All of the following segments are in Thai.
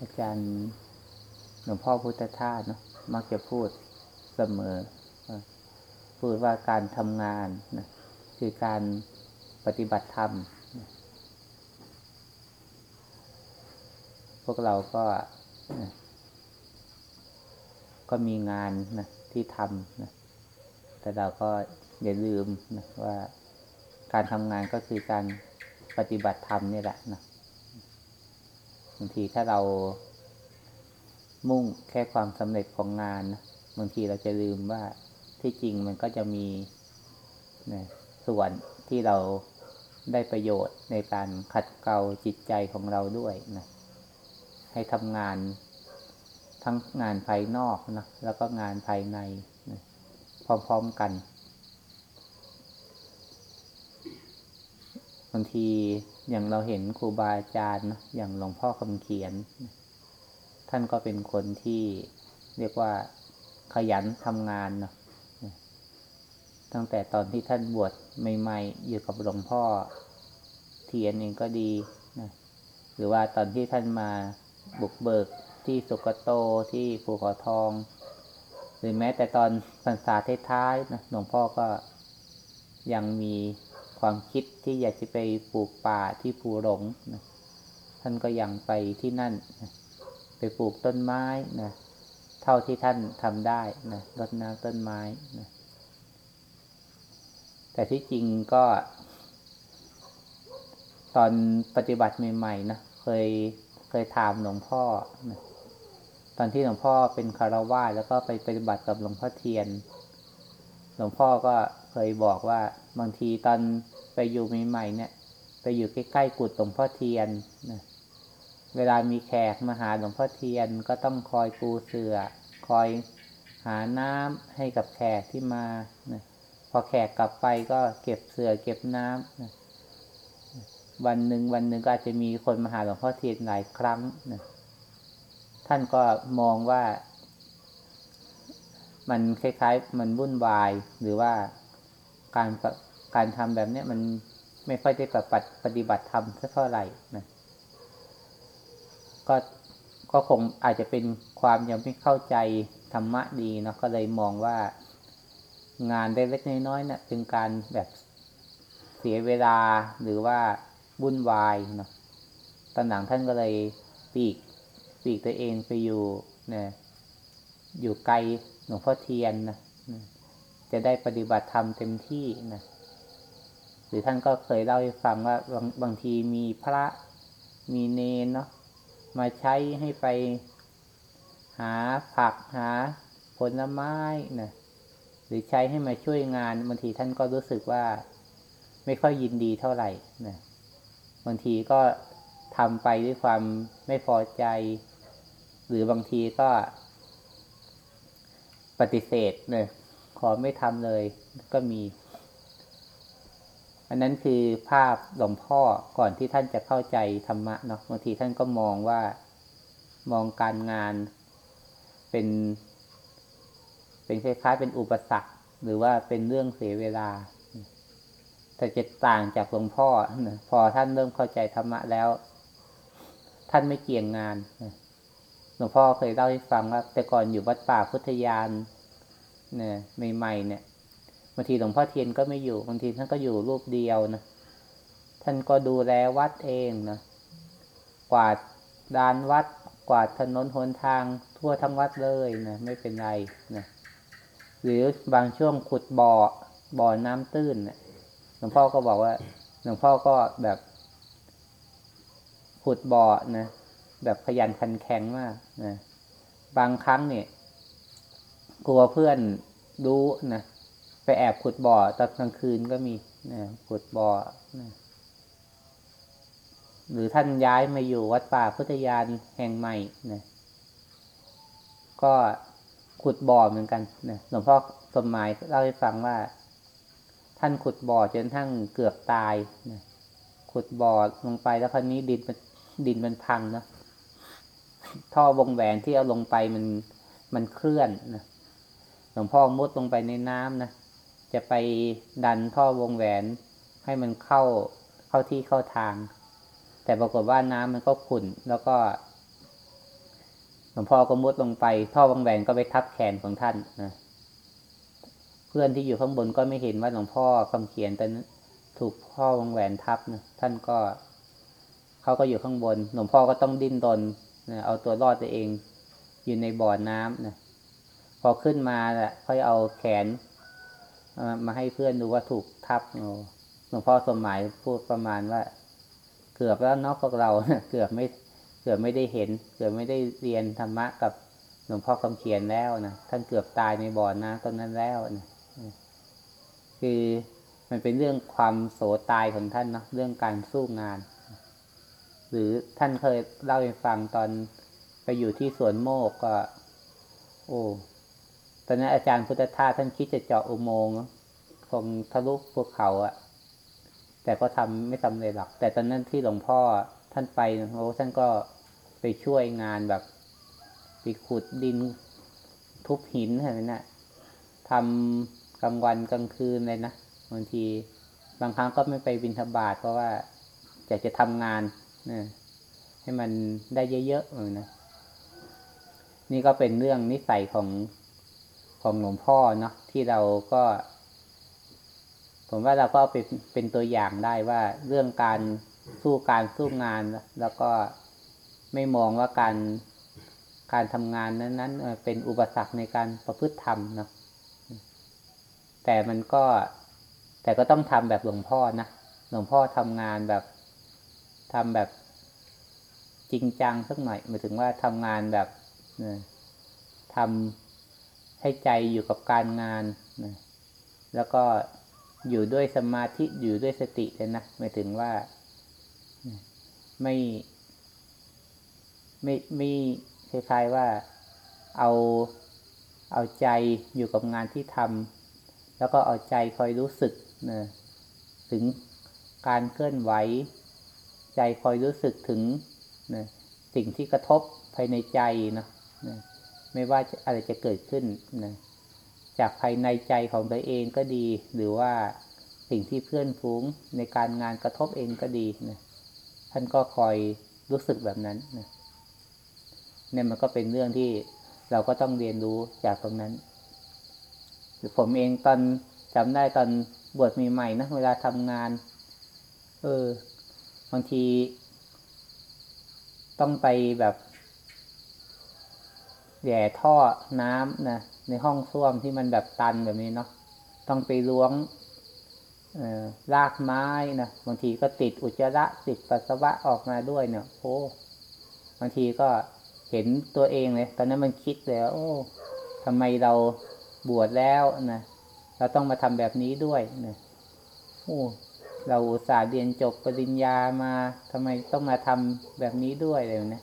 อาจารย์หลวงพ่อพุทธทาสเนาะมักจะพูดเสมอ พูดว่าการทำงานนะคือการปฏิบัติธรรม พวกเราก็ ก็มีงานนะที่ทำนะแต่เราก็อย่าลืมนะว่าการทำงานก็คือการปฏิบัติธรรมนี่แหละนะ บางทีถ้าเรามุ่งแค่ความสำเร็จของงานนะบางทีเราจะลืมว่าที่จริงมันก็จะมีนะส่วนที่เราได้ประโยชน์ในการขัดเกลาจิตใจของเราด้วยนะให้ทำงานทั้งงานภายนอกนะแล้วก็งานภายในนะพร้อมๆกัน บางทีอย่างเราเห็นครูบาอาจารย์นะอย่างหลวงพ่อคำเขียน ท่านก็เป็นคนที่เรียกว่าขยันทำงานนะตั้งแต่ตอนที่ท่านบวชใหม่ๆอยู่กับหลวงพ่อเทียนเองก็ดีนะหรือว่าตอนที่ท่านมาบุกเบิกที่สุกโตที่ภูเขาทอง หรือแม้แต่ตอนพรรษาท้ายๆนะหลวงพ่อก็ยังมี ความคิดที่อยากจะไปปลูกป่าที่ภูหลงนะท่านก็ยังไปที่นั่นนะไปปลูกต้นไม้นะเท่าที่ท่านทำได้นะรดน้ำต้นไม้นะแต่ที่จริงก็ ตอนปฏิบัติใหม่ๆนะเคยเคยถามหลวงพ่อนะตอนที่หลวงพ่อเป็นคารวาแล้วก็ไปปฏิบัติกับหลวงพ่อเทียน หลวงพ่อก็เคยบอกว่าบางทีตอนไปอยู่ใหม่ๆเนี่ย ไปอยู่ใกล้ๆกุฏหลวงพ่อเทียนนะเวลามีแขกมาหาหลวงพ่อเทียนก็ต้องคอยปูเสือ่อคอยหาน้ำให้กับแขกที่มานะพอแขกกลับไปก็เก็บเสือ่อเก็บน้ำนะวันหนึ่งวันหนึ่งก็อาจจะมีคนมาหาหลวงพ่อเทียนหลายครั้งนะท่านก็มองว่า มันคล้ายๆ มันวุ่นวายหรือว่า การการทำแบบนี้มันไม่ค่อยได้ปฏิบัติธรรมเท่าไหร่นะก็ก็คงอาจจะเป็นความยังไม่เข้าใจธรรมะดีเนาะก็เลยมองว่างานเล็กๆน้อยๆเนะี่ยเป็นการแบบเสียเวลาหรือว่าวุ่นวายเนาะตอนหลังท่านก็เลยปีกปีกตัวเองไปอยู่นะอยู่ไกลหลวงพ่อเทียนนะ จะได้ปฏิบัติธรรมเต็มที่นะหรือท่านก็เคยเล่าให้ฟังว่าบางบางทีมีพระมีเนนเนาะมาใช้ให้ไปหาผักหาผลไม้นะหรือใช้ให้มาช่วยงานบางทีท่านก็รู้สึกว่าไม่ค่อยยินดีเท่าไหร่นะบางทีก็ทำไปด้วยความไม่พอใจ หรือบางทีก็ปฏิเสธเนะ ขอไม่ทำเลยก็มี อันนั้นคือภาพหลวงพ่อก่อนที่ท่านจะเข้าใจธรรมะเนาะบางทีท่านก็มองว่ามองการงานเป็น เป็นคล้ายๆเป็นอุปสรรค หรือว่าเป็นเรื่องเสียเวลา แต่จะต่างจากหลวงพ่อพอท่านเริ่มเข้าใจธรรมะแล้ว ท่านไม่เกี่ยงงานหลวงพ่อเคยเล่าให้ฟังว่าแต่ก่อนอยู่วัดป่าพุทธยาน เนี่ยใหม่ๆเนี่ยบางทีหลวงพ่อเทียนก็ไม่อยู่บางทีท่านก็อยู่รูปเดียวนะท่านก็ดูแลวัดเองนะกวาดดานวัด กวาดถนนหนทางทั่วทั้งวัดเลยนะไม่เป็นไรนะหรือบางช่วงขุดบ่อบ่อน้ำตื้นนะหลวงพ่อก็บอกว่าหลวงพ่อก็แบบขุดบ่อนะแบบขยันขันแข็งมากนะบางครั้งเนี่ย กลัวเพื่อน รู้นะไปแอบขุดบ่อตอนกลางคืนก็มีนะขุดบ่อนะหรือท่านย้ายมาอยู่วัดป่าพุทธยานแห่งใหม่นะก็ขุดบ่อเหมือนกันนะหลวงพ่อสมหมายเล่าให้ฟังว่า ท่านขุดบ่อจนทั้งเกือบตายนะขุดบ่อลงไปแล้วคราวนี้ดินมันดินมันพังเนาะท่อวงแหวนที่เอาลงไปมันมันเคลื่อนนะ ลวงพ่อมุดลงไปในน้ำนะจะไปดันท่อวงแหวนให้มันเข้าเข้าที่เข้าทาง แต่ปรากฏว่าน้ำมันก็ขุ่นแล้วก็หลวงพ่อก็มุดลงไป ท่อบางแหวนก็ไปทับแขนของท่านนะเพื่อนที่อยู่ข้างบนก็ไม่เห็นว่าหลวงพ่อคำเขียนแต่ถูกพ่อบางแหวนทับนะท่านก็เขาก็อยู่ข้างบน หลวงพ่อก็ต้องดิ้นรนนะเอาตัวรอดตัวเองอยู่ในบ่อน้ำนะ พอขึ้นมาแหละค่อยเอาแขนมาให้เพื่อนดูว่าถูกทับหลวงพ่อสมหมายพูดประมาณว่า เกือบแล้วนาะพวกเราเกือบไม่เกือบไม่ได้เห็น เกือบไม่ได้เรียนธรรมะกับหลวงพ่อคำเขียนแล้วนะท่านเกือบตายในบ่อน้ำตอนนั้นแล้วนะคือมันเป็นเรื่องความโสตายของท่านเนาะเรื่องการสู้งาน หรือท่านเคยเล่าให้ฟังตอนไปอยู่ที่สวนโมกก็ โอ้ ตอนนั้นอาจารย์พุทธทาสท่านคิดจะเจาะอุโมงค์คงทะลุภูเขาอะแต่ก็ทำไม่สำเร็จหรอก แต่ตอนนั้นที่หลวงพ่อท่านไปโอ้ท่านก็ไปช่วยงานแบบไปขุดดินทุบหินอะไรนั่นทำกลางวันกลางคืนเลยนะบางทีบางครั้งก็ไม่ไปบินทบาทเพราะว่าอยากจะทำงานนะให้มันได้เยอะๆเลยนะนี่ก็เป็นเรื่องนิสัยของ ของหลวงพ่อเนาะที่เราก็ ผมว่าเราก็เป็นเป็นตัวอย่างได้ว่าเรื่องการสู้การสู้งาน แล้วก็ไม่มองว่าการการทำงานนั้นนั้นเป็นอุปสรรคในการประพฤติธรรมเนาะแต่มันก็แต่ก็ต้องทำแบบหลวงพ่อนะหลวงพ่อทำงานแบบทำแบบจริงจังสักหน่อยหมายถึงว่าทำงานแบบทำ ให้ใจอยู่กับการงานนะแล้วก็อยู่ด้วยสมาธิอยู่ด้วยสติเลยนะหมายถึงว่าไม่ไม่ไม่คล้ายๆว่าเอาเอาใจอยู่กับงานที่ทำแล้วก็เอาใจคอยรู้สึกนะถึงการเคลื่อนไหว ใจคอยรู้สึกถึงนะสิ่งที่กระทบภายในใจเนะนะ ไม่ว่าอะไรจะเกิดขึ้นนะจากภายในใจของตัวเองก็ดี หรือว่าสิ่งที่เพื่อนฟูงในการงานกระทบเองก็ดีนะท่านก็คอยรู้สึกแบบนั้นนะเนี่ยมันก็เป็นเรื่องที่เราก็ต้องเรียนรู้จากตรงนั้นหรือผมเองตอนจำได้ตอนบวชใหม่ๆนะเวลาทำงาน เออบางที ต้องไปแบบ แย่ท่อน้ำนะในห้องส้วมที่มันแบบตันแบบนี้เนาะต้องไปล้วงรากไม้นะบางทีก็ติดอุจจาระติดปัสสาวะออกมาด้วยเนี่ยโอ้บางทีก็เห็นตัวเองเลยตอนนั้นมันคิดเลยโอ้ทำไมเราบวชแล้วนะเราต้องมาทำแบบนี้ด้วยนะโอ้เราอุตส่าห์เรียนจบปริญญามาทำไมต้องมาทำแบบนี้ด้วยเลยนะ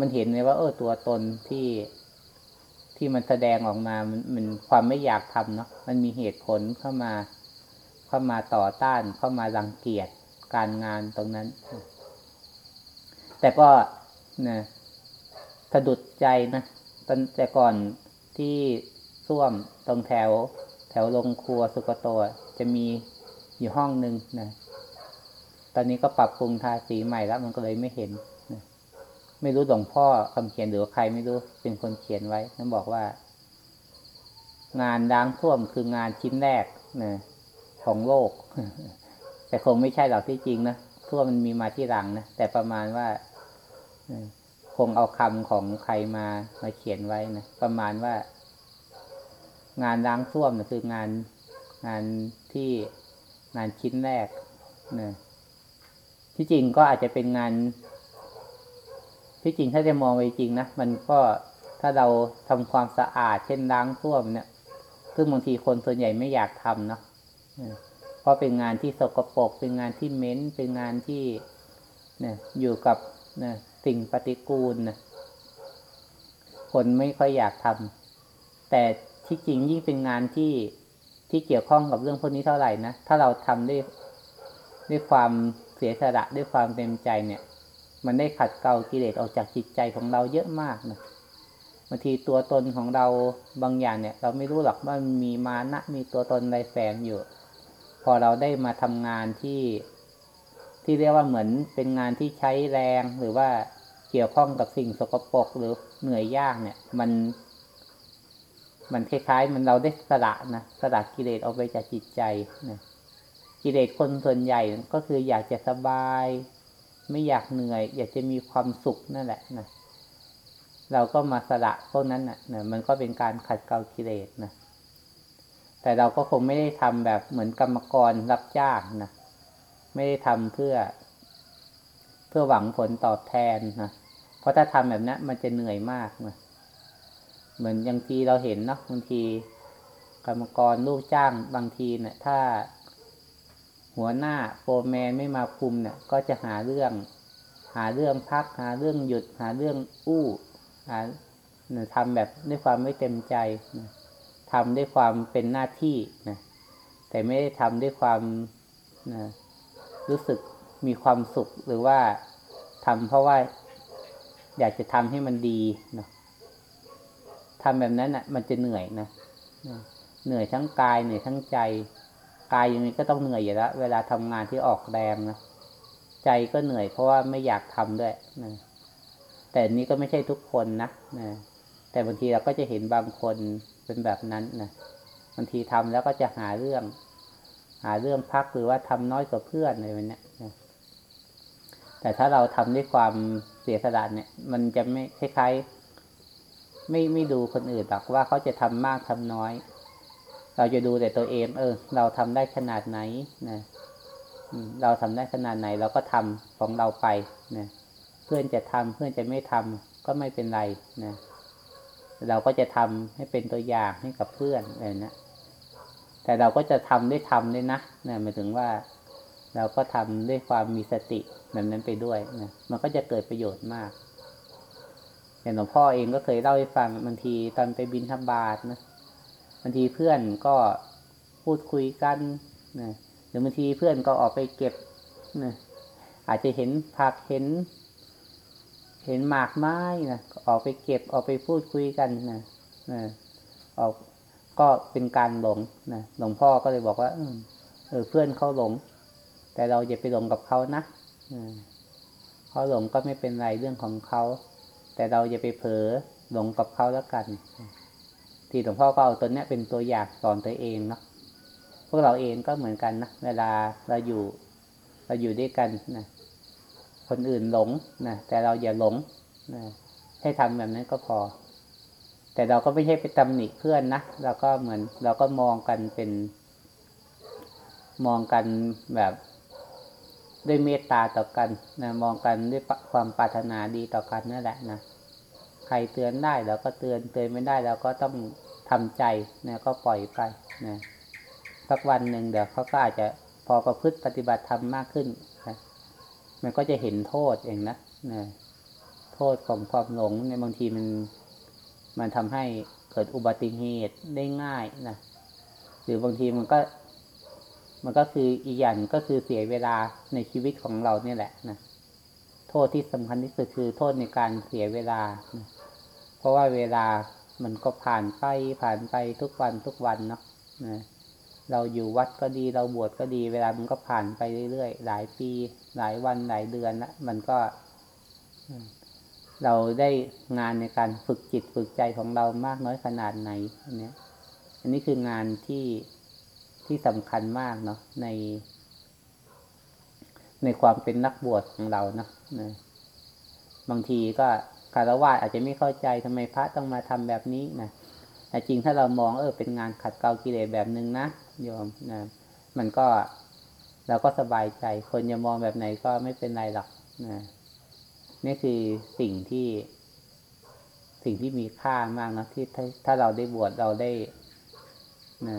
มันเห็นเลยว่าเออตัวตนที่ที่มันแสดงออกมามันมันความไม่อยากทำเนาะมันมีเหตุผลเข้ามา เข้ามาต่อต้านเข้ามารังเกียจการงานตรงนั้น แต่ก็นะสะดุดใจนะตอนแต่ก่อนที่ส้วมตรงแถว แถวลงครัวสุกโตจะมีอยู่ห้องหนึ่งนะ ตอนนี้ก็ปรับปรุงทาสีใหม่แล้วมันก็เลยไม่เห็น ไม่รู้หลวงพ่อคำเขียนหรือใครไม่รู้เป็นคนเขียนไว้นั่นบอกว่า งานล้างท่วมคืองานชิ้นแรกนะของโลก แต่คงไม่ใช่หรอกที่จริงนะท่วมมันมีมาที่หลังนะแต่ประมาณว่าคงเอาคำของใครมามาเขียนไว้นะประมาณว่า งานล้างท่วมนะคืองานงานที่งานชิ้นแรกนะที่จริงก็อาจจะเป็นงาน ที่จริงถ้าจะมองไปจริงนะมันก็ถ้าเราทำความสะอาด เช่นล้างท่วมเนี่ย ซึ่งบางทีคนส่วนใหญ่ไม่อยากทำเนาะเพราะเป็นงานที่สกปรกเป็นงานที่เหม็นเป็นงานที่เนี่ยอยู่กับนะสิ่งปฏิกูลนะคนไม่ค่อยอยากทำแต่ที่จริงยิ่งเป็นงานที่ที่เกี่ยวข้องกับเรื่องพวกนี้เท่าไหร่นะถ้าเราทำด้วยด้วยความเสียสละด้วยความเต็มใจเนี่ย มันได้ขัดเกลากิเลสออกจากจิตใจของเราเยอะมากนะบางทีตัวตนของเราบางอย่างเนี่ย เราไม่รู้หรอกว่ามีมานะมีตัวตนอะไรแฝงอยู่ พอเราได้มาทำงานที่ที่เรียกว่าเหมือนเป็นงานที่ใช้แรงหรือว่าเกี่ยวข้องกับสิ่งสกปรกหรือเหนื่อยยากเนี่ย มัน มันคล้ายๆ มันเราได้สละนะสละกิเลสออกไปจากจิตใจนะกิเลสคนส่วนใหญ่ก็คืออยากจะสบาย ไม่อยากเหนื่อย อยากจะมีความสุขนั่นแหละนะเราก็มาสละพวกนั้นนะนะมันก็เป็นการขัดเกลากิเลสนะแต่เราก็คงไม่ได้ทำแบบเหมือนกรรมกรรับจ้างนะไม่ได้ทำเพื่อ เพื่อหวังผลตอบแทนนะเพราะถ้าทำแบบนั้นมันจะเหนื่อยมากนะเหมือนบางทีเราเห็นเนาะบางที กรรมกรลูกจ้างบางทีเนะี่ยถ้า หัวหน้าโฟร์แมนไม่มาคุมเนี่ยก็จะหาเรื่อง หาเรื่องพัก หาเรื่องหยุด หาเรื่องอู้หาทำแบบด้วยความไม่เต็มใจนะทำด้วยความเป็นหน้าที่นะแต่ไม่ได้ทำด้วยความนะรู้สึกมีความสุขหรือว่าทำเพราะว่าอยากจะทำให้มันดีนะทำแบบนั้นอะ มันจะเหนื่อยนะเหนื่อยทั้งกายเหนื่อยทั้งใจ กายอย่างนี้ก็ต้องเหนื่อยอยู่แล้ว เวลาทำงานที่ออกแรงนะใจก็เหนื่อยเพราะว่าไม่อยากทำด้วยนะแต่นี้ก็ไม่ใช่ทุกคนนะนะแต่บางทีเราก็จะเห็นบางคนเป็นแบบนั้นนะบางทีทำแล้วก็จะหาเรื่อง หาเรื่องพักหรือว่าทำน้อยกว่าเพื่อนอะไรแบบนี้นะแต่ถ้าเราทำด้วยความเสียสละเนี่ย มันจะไม่คล้ายๆ ไม่ไม่ดูคนอื่นหรอกว่าเขาจะทำมากทำน้อย เราจะดูแต่ตัวเอง เออ เราทำได้ขนาดไหนนะเราทำได้ขนาดไหน เราก็ทำของเราไปนะเพื่อนจะทำเพื่อนจะไม่ทำก็ไม่เป็นไรนะเราก็จะทำให้เป็นตัวอย่างให้กับเพื่อนอะไรนะแต่เราก็จะทำได้ทำด้วยนะนะหมายถึงว่าเราก็ทำด้วยความมีสติแบบนั้นไปด้วยนะมันก็จะเกิดประโยชน์มากอย่างหลวงพ่อเองก็เคยเล่าให้ฟังบางทีตอนไปบินธบาตนะางทีเพื่อนก็พูดคุยกันนะหรือบางทีเพื่อนก็ออกไปเก็บนะอาจจะเห็นผักเห็น เห็นหมากไม้นะออกไปเก็บออกไปพูดคุยกันนะนะออกก็เป็นการหลงนะหลวงพ่อก็เลยบอกว่าเออเพื่อนเขาหลง แต่เราอย่าไปหลงกับเขานะเขาหลงก็ไม่เป็นไรเรื่องของเขา แต่เราอย่าไปเผลอหลงกับเขาแล้วกัน ที่หลวงพ่อก็เอาตัวเนี้ยเป็นตัวอย่างสอนตัวเองเนาะพวกเราเองก็เหมือนกันนะเวลาเราอยู่ เราอยู่ด้วยกันนะคนอื่นหลงนะแต่เราอย่าหลงนะให้ทำแบบนั้นก็พอ แต่เราก็ไม่ใช่ไปตำหนิเพื่อนนะเราก็เหมือน เราก็มองกันเป็น มองกันแบบด้วยเมตตาต่อกันนะมองกันด้วยความปรารถนาดีต่อกันนั่นแหละนะ ใครเตือนได้เราก็เตือนเตือนไม่ได้เราก็ต้องทำใจนะก็ปล่อยไปนะสักวันหนึ่งเดี๋ยวเขาก็อาจจะพอประพฤติปฏิบัติธรรมมากขึ้นนะมันก็จะเห็นโทษเองนะนะโทษของความหลงในบางทีมันมันทำให้เกิดอุบัติเหตุได้ง่ายนะหรือบางทีมันก็ มันก็คืออีกอย่างก็คือเสียเวลาในชีวิตของเราเนี่ยแหละนะโทษที่สำคัญที่สุดคือโทษในการเสียเวลานะ เพราะว่าเวลามันก็ผ่านไปผ่านไปทุกวันทุกวันเนาะนะเราอยู่วัดก็ดีเราบวชก็ดี เวลามันก็ผ่านไปเรื่อยๆ หลายปีหลายวันหลายเดือนละมันก็ เราได้งานในการฝึกจิตฝึกใจของเรามากน้อยขนาดไหนอันนี้อันนี้คืองานที่ที่สำคัญมากเนาะใน ในความเป็นนักบวชของเราเนาะนะบางทีก็ คารวะอาจจะไม่เข้าใจทำไมพระต้องมาทำแบบนี้นะแต่จริงถ้าเรามองเออเป็นงานขัดเกลากิเลสแบบหนึ่งนะโยมนะมันก็เราก็สบายใจ คนจะมองแบบไหนก็ไม่เป็นไรหรอกนะนี่คือสิ่งที่สิ่งที่มีค่ามากนะที่ถ้าถ้าเราได้บวชเราได้นะ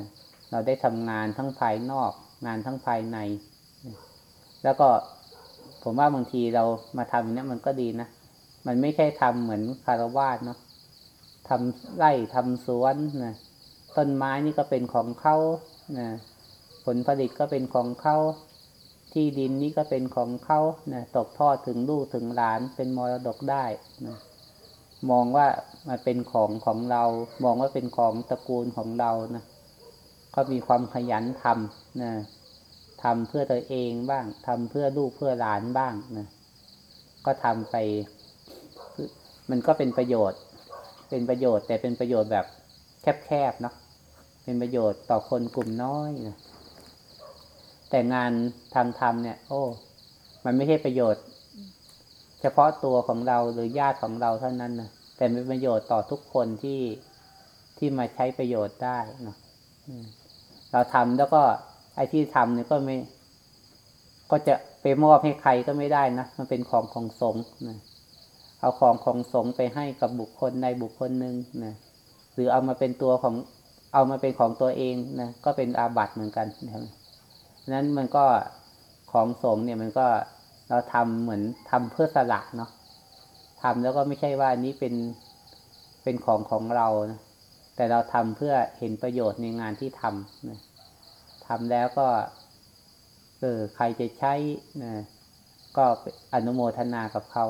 เราได้ทำงานทั้งภายนอก งานทั้งภายใน แล้วก็ผมว่าบางทีเรามาทำเนี้มันก็ดีนะ มันไม่ใช่ทำเหมือนคารวาสเนาะทำไร่ทำสวนนะต้นไม้นี่ก็เป็นของเขานะผลผลิตก็เป็นของเขาที่ดินนี่ก็เป็นของเขานะตกทอดถึงลูกถึงหลานเป็นมรดกได้นะมองว่ามันเป็นของของเรา มองว่าเป็นของตระกูลของเรานะก็มีความขยันทำนะทำเพื่อตัวเองบ้างทำเพื่อลูกเพื่อหลานบ้างนะก็ทำไป มันก็เป็นประโยชน์ เป็นประโยชน์ แต่เป็นประโยชน์แบบแคบๆเนาะเป็นประโยชน์ต่อคนกลุ่มน้อยนะแต่งานทางธรรมเนี่ย โอ้ มันไม่ใช่ประโยชน์ เฉพาะตัวของเราหรือญาติของเราเท่านั้นนะแต่เป็นประโยชน์ต่อทุกคนที่ที่มาใช้ประโยชน์ได้เนาะเราทำแล้วก็ไอ้ที่ทำเนี่ยก็ไม่ ก็จะไปมอบให้ใครก็ไม่ได้นะ มันเป็นของของสงฆ์นะ เอาของของสงไปให้กับบุคคลในบุคคลหนึ่งนะหรือเอามาเป็นตัวของเอามาเป็นของตัวเองนะก็เป็นอาบัติเหมือนกันนะครับนั้นมันก็ของสงเนี่ยมันก็เราทำเหมือนทำเพื่อสละเนาะทำแล้วก็ไม่ใช่ว่านี้เป็นเป็นของของเรานะแต่เราทำเพื่อเห็นประโยชน์ในงานที่ทำนะทำแล้วก็เออใครจะใช้นะก็อนุโมทนากับเขา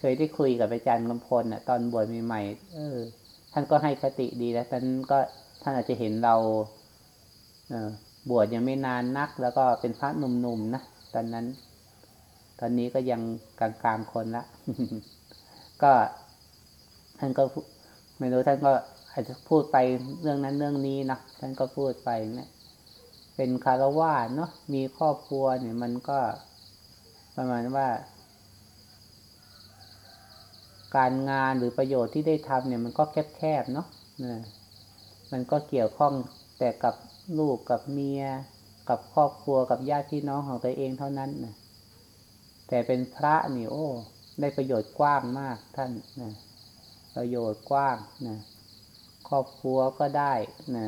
เคยได้คุยกับอาจารย์กำพลนะตอนบวชใหม่ๆเออ ท่านก็ให้คติดีแล้วท่านก็ท่านอาจจะเห็นเรา เออบวชยังไม่นานนัก แล้วก็เป็นพระหนุ่มๆนะตอนนั้น ตอนนี้ก็ยังกลางๆคนละก็ท่านก็ไม่รู้ท่านก็อาจจะพูดไปเรื่องนั้นเรื่องนี้นะท่านก็พูดไปเนะี่ย เป็นคารวะเนาะมีครอบครัวเนี่ย มันก็ประมาณว่า การงานหรือประโยชน์ที่ได้ทำเนี่ยมันก็แคบๆเนาะนะมันก็เกี่ยวข้องแต่กับลูกกับเมีย กับครอบครัวกับญาติพี่น้องของตัวเองเท่านั้นนะแต่เป็นพระนี่โอ้ ได้ประโยชน์กว้างมากท่านนะประโยชน์กว้างนะครอบครัวก็ได้นะ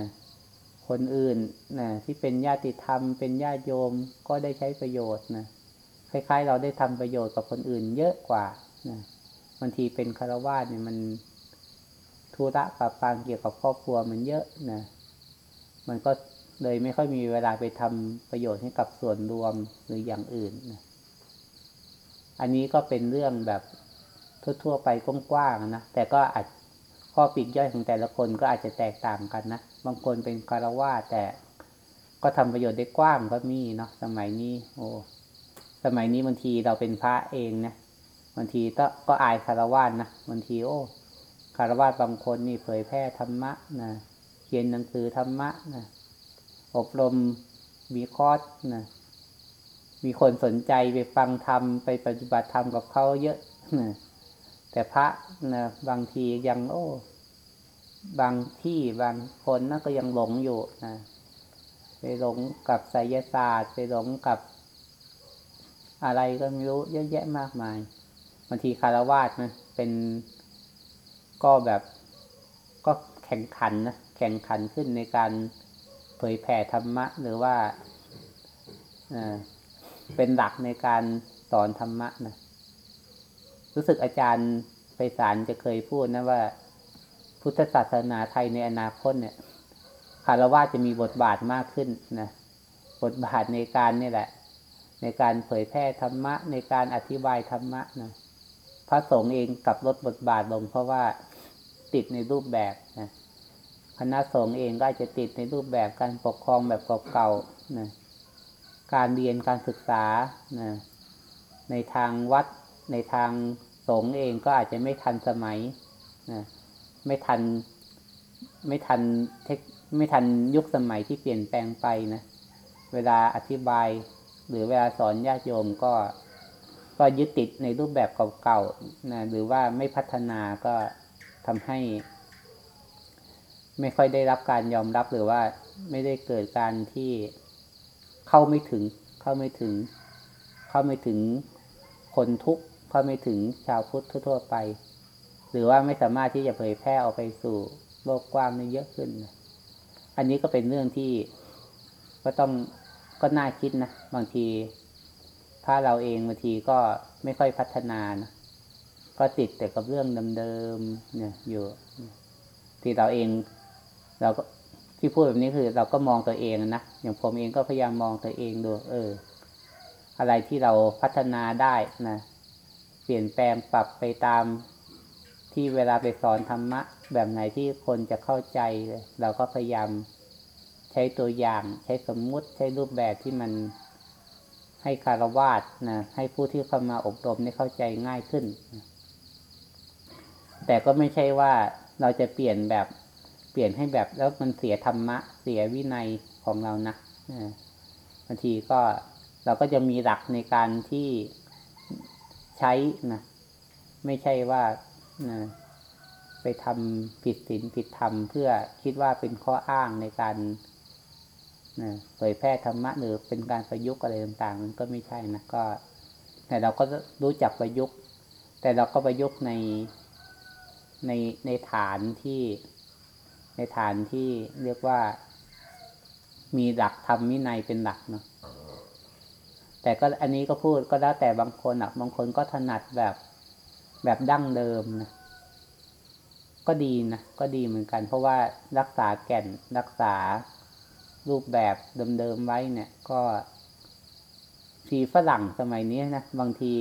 คนอื่นนะที่เป็นญาติธรรม เป็นญาติโยมก็ได้ใช้ประโยชน์นะคล้ายๆ เราได้ทำประโยชน์กับคนอื่นเยอะกว่านะ บางทีเป็นคารวะเนี่ยมันธุระปะปางเกี่ยวกับครอบครัวมันเยอะนะ มันก็เลยไม่ค่อยมีเวลาไปทำประโยชน์ให้กับส่วนรวมหรืออย่างอื่นนะอันนี้ก็เป็นเรื่องแบบทั่วๆไปกว้างๆนะ แต่ก็อาจข้อปิดย่อยของแต่ละคนก็อาจจะแตกต่างกันนะ บางคนเป็นคารวะแต่ก็ทำประโยชน์ได้กว้างก็มีเนาะสมัยนี้ โอ้ สมัยนี้บางทีเราเป็นพระเองนะ บางทีก็ก็อายคารวะนะบางทีโอ้คารวะบางคนนี่เผยแพร่ธรรมะนะเขียนหนังสือธรรมะนะอบรมมีคอร์สนะมีคนสนใจไปฟังธรรมไปปฏิบัติธรรมกับเขาเยอะนะแต่พระนะบางทียังโอ้บางที่บางคนนะก็ยังหลงอยู่นะไปหลงกับไสยศาสตร์ ไปหลงกับอะไรก็ไม่รู้เยอะแยะมากมาย บางทีคารวาสนะเป็นก็แบบก็แข่งขันนะแข่งขันขึ้นในการเผยแผ่ธรรมะ หรือว่าเป็นหลักในการสอนธรรมะนะรู้สึกอาจารย์ไปสารจะเคยพูดนะว่า พุทธศาสนาไทยในอนาคตเนี่ยคารวะจะมีบทบาทมากขึ้นนะบทบาทในการนี่แหละ ในการเผยแพร่ธรรมะ ในการอธิบายธรรมะนะ ระสงฆ์เองกับลดบทบาทลงเพราะว่าติดในรูปแบบนะคณะสงฆ์เองก็จะติดในรูปแบบการปกครองแบบเก่าๆนะการเรียนการศึกษานะในทางวัด ในทางสงฆ์เองก็อาจจะไม่ทันสมัยนะไม่ทันไม่ทันเทคไม่ทันยุคสมัยที่เปลี่ยนแปลงไปนะ เวลาอธิบาย หรือเวลาสอนญาติโยมก็ ก็ยึดติดในรูปแบบเก่าๆนะหรือว่าไม่พัฒนาก็ทำให้ ไม่ค่อยได้รับการยอมรับหรือว่าไม่ได้เกิดการที่เข้าไม่ถึง เข้าไม่ถึง เข้าไม่ถึงคนทุกข์เข้าไม่ถึงชาวพุทธทั่วไป หรือว่าไม่สามารถที่จะเผยแพร่ออกไปสู่โลกกว้างได้เยอะขึ้น อันนี้ก็เป็นเรื่องที่ก็ต้องก็น่าคิดนะบางที ถ้าเราเองบางทีก็ไม่ค่อยพัฒนานะก็ติดแต่กับเรื่องเดิมๆเนี่ยอยู่ที่เราเองเราก็ที่พูดแบบนี้คือ เราก็มองตัวเองนะอย่างผมเองก็พยายามมองตัวเองดูเออ อะไรที่เราพัฒนาได้นะเปลี่ยนแปลงปรับไปตามที่เวลาไปสอนธรรมะ แบบไหนที่คนจะเข้าใจเราก็พยายามใช้ตัวอย่าง ใช้สมมุติใช้รูปแบบที่มัน ให้คารวาสนะให้ผู้ที่เข้ามาอบรมได้เข้าใจง่ายขึ้น แต่ก็ไม่ใช่ว่าเราจะเปลี่ยนแบบเปลี่ยนให้แบบแล้วมันเสียธรรมะ เสียวินัยของเรานะบางทีก็เราก็จะมีหลักในการที่ใช้นะไม่ใช่ว่านะไปทำผิดศีลผิดธรรมเพื่อคิดว่าเป็นข้ออ้างในการ เผยแพร่ธรรมะหรือเป็นการประยุกต์อะไรต่างๆ มันก็ไม่ใช่นะก็ แต่เราก็รู้จักประยุกต์ แต่เราก็ประยุกต์ในในในฐานที่ในฐานที่เรียกว่ามีหลักธรรมวินัยเป็นหลักเนาะแต่ก็อันนี้ก็พูดก็แล้วแต่บางคนอะ บางคนก็ถนัดแบบแบบดั้งเดิมนะก็ดีนะก็ดีเหมือนกัน เพราะว่ารักษาแก่นรักษา รูปแบบเดิมๆไว้เนี่ย ก็ทีฝรั่งสมัยนี้นะบางที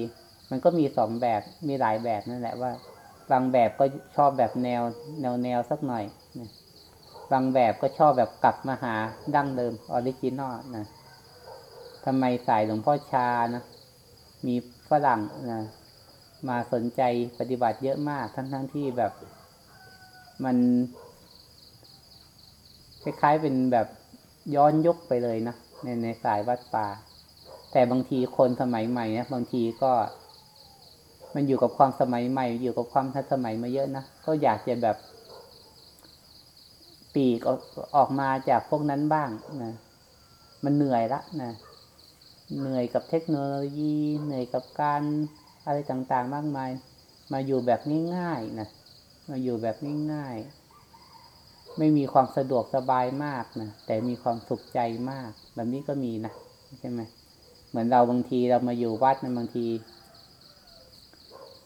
มันก็มีสองแบบมีหลายแบบนั่นแหละว่า บางแบบก็ชอบแบบแนว แนวแนวสักหน่อยนะบางแบบก็ชอบแบบกลับมาหาดั้งเดิม original นะทำไมสายหลวงพ่อชานะมีฝรั่งนะมาสนใจปฏิบัติเยอะมากทั้งทั้งที่แบบมันคล้ายๆเป็นแบบ ย้อนยุคไปเลยนะในในสายวัดป่า แต่บางทีคนสมัยใหม่นะบางทีก็ มันอยู่กับความสมัยใหม่ อยู่กับความทันสมัยมาเยอะนะก็อยากจะแบบ ปีกออกมาจากพวกนั้นบ้างนะมันเหนื่อยละนะเหนื่อยกับเทคโนโลยี เหนื่อยกับการอะไรต่างๆมากมาย มาอยู่แบบง่ายๆนะมาอยู่แบบง่ายๆ ไม่มีความสะดวกสบายมากนะแต่มีความสุขใจมาก แบบนี้ก็มีนะใช่ไหมเหมือนเราบางทีเรามาอยู่วัดนะบางที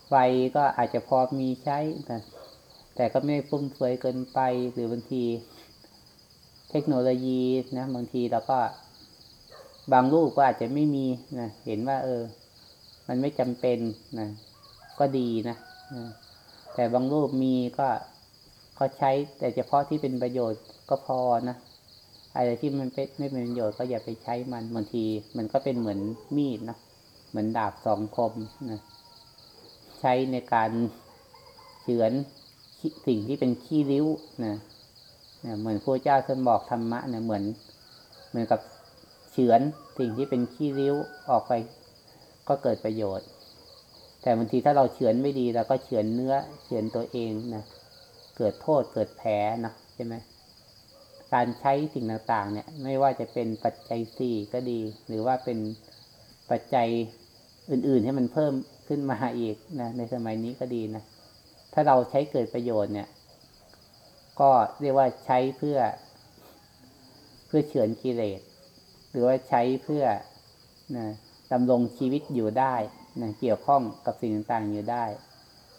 ไฟก็อาจจะพอมีใช้นะแต่ก็ไม่ฟุ่มเฟือยเกินไป หรือบางที เทคโนโลยีนะบางทีเราก็บางรูปก็อาจจะไม่มีนะเห็นว่า เออ มันไม่จำเป็นนะก็ดีนะแต่บางรูปมีก็ เขาใช้แต่เฉพาะที่เป็นประโยชน์ก็พอนะอะไรที่มันไม่เป็นประโยชน์ก็อย่าไปใช้มันบางที มันก็เป็นเหมือนมีดนะเหมือนดาบสองคมนะใช้ในการเฉือนสิ่งที่เป็นขี้ริ้วนะเหมือนพระเจ้าท่านบอกธรรมะเนี่ยเหมือน เหมือนกับเฉือนสิ่งที่เป็นขี้ริ้วออกไป ก็เกิดประโยชน์ แต่บางทีถ้าเราเฉือนไม่ดีเราก็เฉือนเนื้อเฉือนตัวเองนะ เกิดโทษเกิดแผลนะใช่ไหมการใช้สิ่งต่างๆ เนี่ย ไม่ว่าจะเป็นปัจจัยสี่ก็ดี หรือว่าเป็นปัจจัยอื่น ๆ ให้มันเพิ่มขึ้นมาอีกนะในสมัยนี้ก็ดีนะถ้าเราใช้เกิดประโยชน์เนี่ย ก็เรียกว่าใช้เพื่อ เพื่อเฉือนกิเลสหรือว่าใช้เพื่อนะดำรงชีวิตอยู่ได้นะเกี่ยวข้องกับสิ่งต่างๆอยู่ได้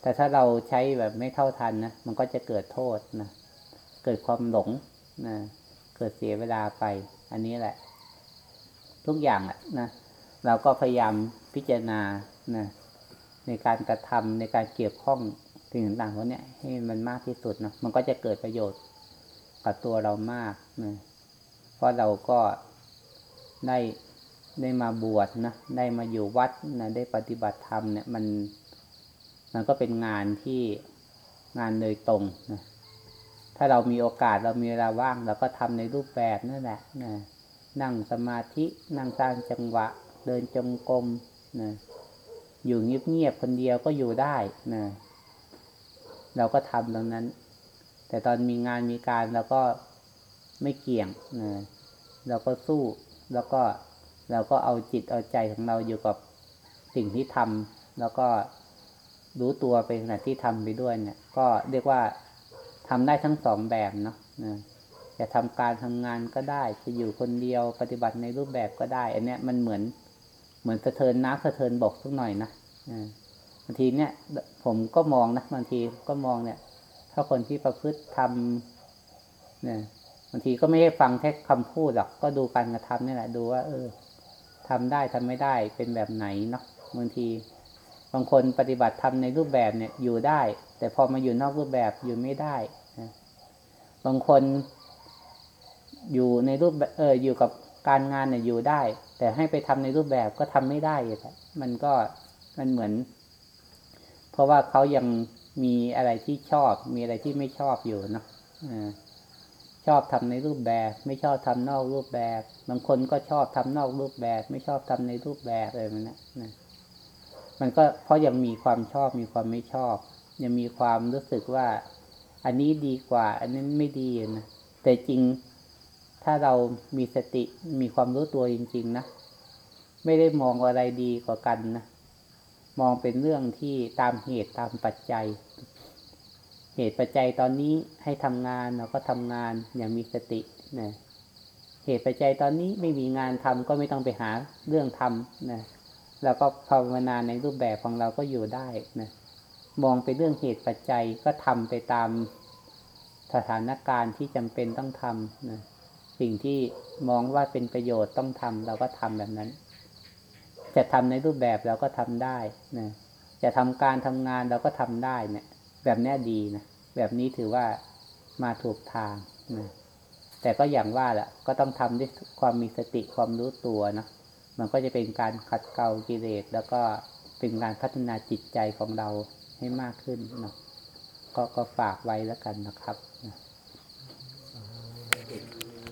แต่ถ้าเราใช้แบบไม่เท่าทันนะ มันก็จะเกิดโทษนะ เกิดความหลงนะ เกิดเสียเวลาไป อันนี้แหละ ทุกอย่างอะนะ เราก็พยายามพิจารณานะในการกระทำในการเกี่ยวข้องสิ่งต่างๆพวกนี้ให้มันมากที่สุดนะมันก็จะเกิดประโยชน์กับตัวเรามากนะเพราะเราก็ได้ได้มาบวชนะ ได้มาอยู่วัดนะ ได้ปฏิบัติธรรมเนี่ย มัน มันก็เป็นงานที่งานโดยตรงนะถ้าเรามีโอกาสเรามีเวลาว่างเราก็ทำในรูปแบบนั่นแหละนะนั่งสมาธินั่งสร้างจังหวะ เดินจงกรมนะอยู่เงียบๆคนเดียวก็อยู่ได้นะเราก็ทำตรงนั้น แต่ตอนมีงานมีการเราก็ไม่เกี่ยงนะเราก็สู้แล้วก็เราก็เอาจิตเอาใจของเราอยู่กับสิ่งที่ทำแล้วก็ รู้ตัวไปขณะที่ทำไปด้วยเนี่ย ก็เรียกว่าทำได้ทั้งสองแบบเนาะจะทำการทำงานก็ได้ จะอยู่คนเดียวปฏิบัติในรูปแบบก็ได้ อันเนี้ยมันเหมือนเหมือนสะเทินน้ำสะเทินบกสักหน่อยนะบางทีเนี่ย ผมก็มองนะบางทีก็มองเนี่ย ถ้าคนที่ประพฤติทำเนี่ยบางทีก็ไม่ได้ฟังแค่คำพูดหรอกก็ดูการกระทำนี่แหละดูว่า เออทำได้ทำไม่ได้เป็นแบบไหนเนาะบางทีางคนปฏิบัติทำในรูปแบบเนี่ยอยู่ได้ แต่พอมาอยู่นอกรูปแบบอยู่ไม่ได้นะบางคนอยู่ในรูปเอออยู่กับการงานเนี่ยอยู่ได้ แต่ให้ไปทำในรูปแบบก็ทำไม่ได้มันก็มันเหมือน เพราะว่าเขายังมีอะไรที่ชอบ มีอะไรที่ไม่ชอบอยู่เนาะอชอบทำในรูปแบบ ไม่ชอบทำนอกรูปแบบ บางคนก็ชอบทำนอกรูปแบบ ไม่ชอบทำในรูปแบบอะไรมันนะนะ มันก็เพราะยังมีความชอบมีความไม่ชอบ ยังมีความรู้สึกว่า อันนี้ดีกว่า อันนี้ไม่ดีนะแต่จริงถ้าเรามีสติมีความรู้ตัวจริง ๆ นะไม่ได้มองอะไรดีกว่ากันนะมองเป็นเรื่องที่ตามเหตุตามปัจจัย เหตุปัจจัยตอนนี้ให้ทำงานเราก็ทำงานอย่างมีสตินะเหตุปัจจัยตอนนี้ไม่มีงานทำก็ไม่ต้องไปหาเรื่องทำนะ แล้วก็ภาวนาในรูปแบบของเราก็อยู่ได้นะมองเป็นเรื่องเหตุปัจจัยก็ทำไปตามสถานการณ์ที่จำเป็นต้องทำนะสิ่งที่มองว่าเป็นประโยชน์ต้องทำเราก็ทำแบบนั้น จะทำในรูปแบบเราก็ทำได้นะจะทำการทำงานเราก็ทำได้เนะี่ย แบบนี้ดีนะแบบนี้ถือว่ามาถูกทางนะแต่ก็อย่างว่าแหละก็ต้องทำด้วยความมีสติความรู้ตัวนะ มันก็จะเป็นการขัดเกลากิเลสแล้วก็เป็นการพัฒนาจิตใจของเราให้มากขึ้นเนาะก็ก็ฝากไว้แล้วกันนะครับนะ